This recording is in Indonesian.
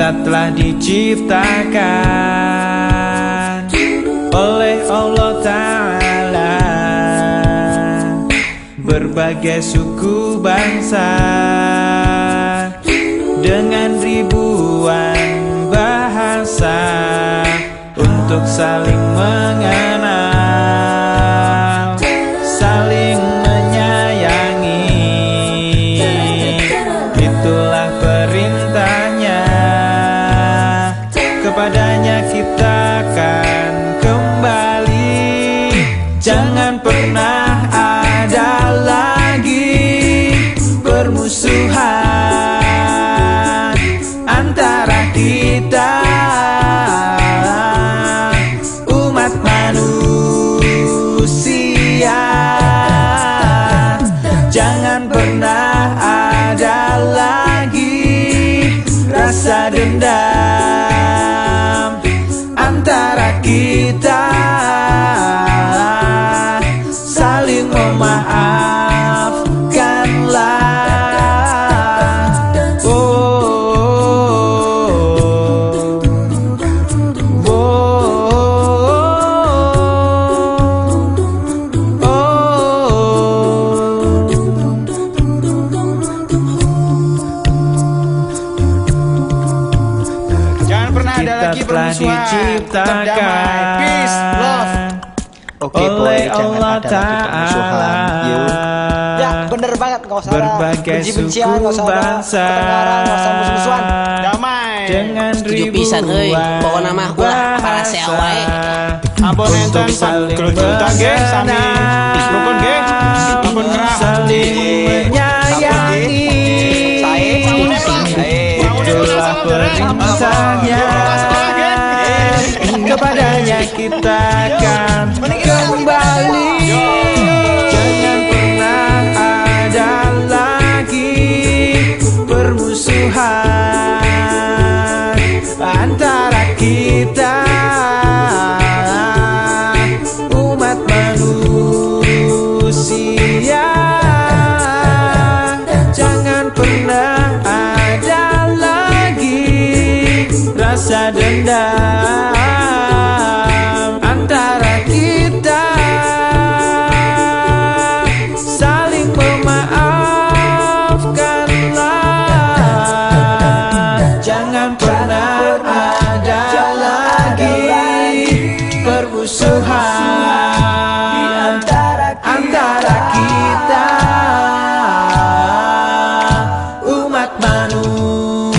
Kita telah diciptakan oleh Allah Ta'ala. Berbagai suku bangsa Dengan ribuan bahasa Untuk saling mengenal Kepadanya kita akan kembali. Jangan pernah ada lagi Permusuhan Antara kita Umat manusia telah diciptakan Peace, love. Oke boy, oleh jangan Allah ada lagi permusuhan. Ta'ala. Ya bener banget Gak usah ada Berbagai benci-bencian suku Gak usah ada bangsa pertengkaran Gak usah musuh-musuhan Damai. Dengan Setuju pisan, euy. ribuan Pokona mah para bahasa sewa, wae. Ampun enten Untuk saling kelujutan ge sami rukun ge. Ampun kerah. Saling menyayangi Itulah perintahnya Kepadanya kita akan kembali. Jangan pernah ada lagi Permusuhan permusuhan di antara kita. antara kita umat manusia